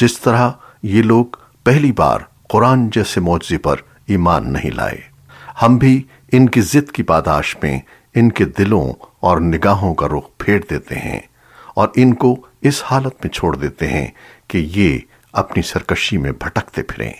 جس طرح یہ لوگ پہلی بار قرآن جیسے معجزے پر ایمان نہیں لائے۔ ہم بھی ان کی ضد کی پاداش میں ان کے دلوں اور نگاہوں کا رخ پھیر دیتے ہیں اور ان کو اس حالت میں چھوڑ دیتے ہیں کہ یہ اپنی سرکشی میں بھٹکتے پھریں۔